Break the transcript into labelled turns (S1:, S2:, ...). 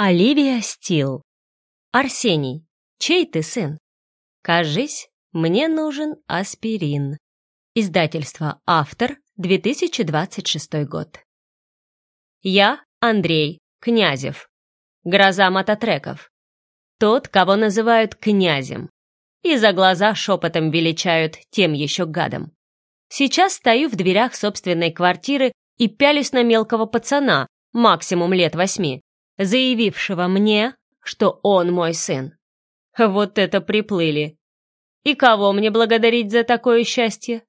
S1: Оливия Стил. Арсений, чей ты сын? Кажись, мне нужен аспирин. Издательство «Автор», 2026 год. Я Андрей Князев. Гроза мототреков. Тот, кого называют князем. И за глаза шепотом величают тем еще гадом. Сейчас стою в дверях собственной квартиры и пялюсь на мелкого пацана, максимум лет восьми, заявившего мне, что он мой сын. Вот это приплыли. И кого мне благодарить за такое счастье?